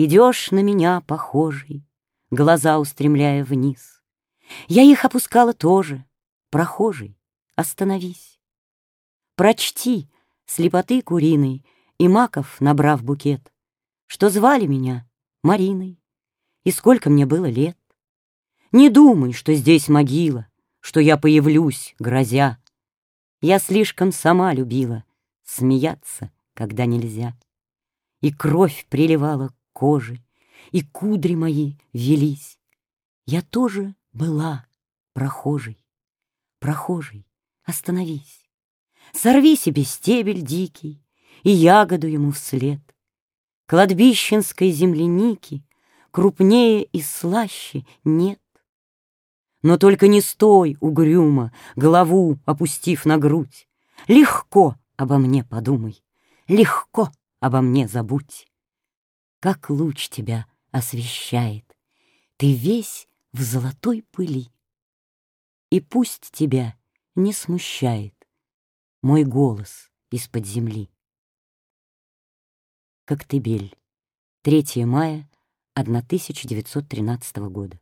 Идешь на меня похожий, Глаза устремляя вниз. Я их опускала тоже, Прохожий, остановись. Прочти слепоты куриной И маков, набрав букет, Что звали меня Мариной, И сколько мне было лет. Не думай, что здесь могила, Что я появлюсь, грозя. Я слишком сама любила Смеяться, когда нельзя. И кровь приливала к коже, И кудри мои велись. Я тоже была прохожей. Прохожий, остановись. Сорви себе стебель дикий И ягоду ему вслед. Кладбищенской земляники Крупнее и слаще нет. Но только не стой угрюмо, Голову опустив на грудь. Легко обо мне подумай, Легко обо мне забудь. Как луч тебя освещает, Ты весь в золотой пыли. И пусть тебя не смущает Мой голос из-под земли. Коктебель. 3 мая 1913 года.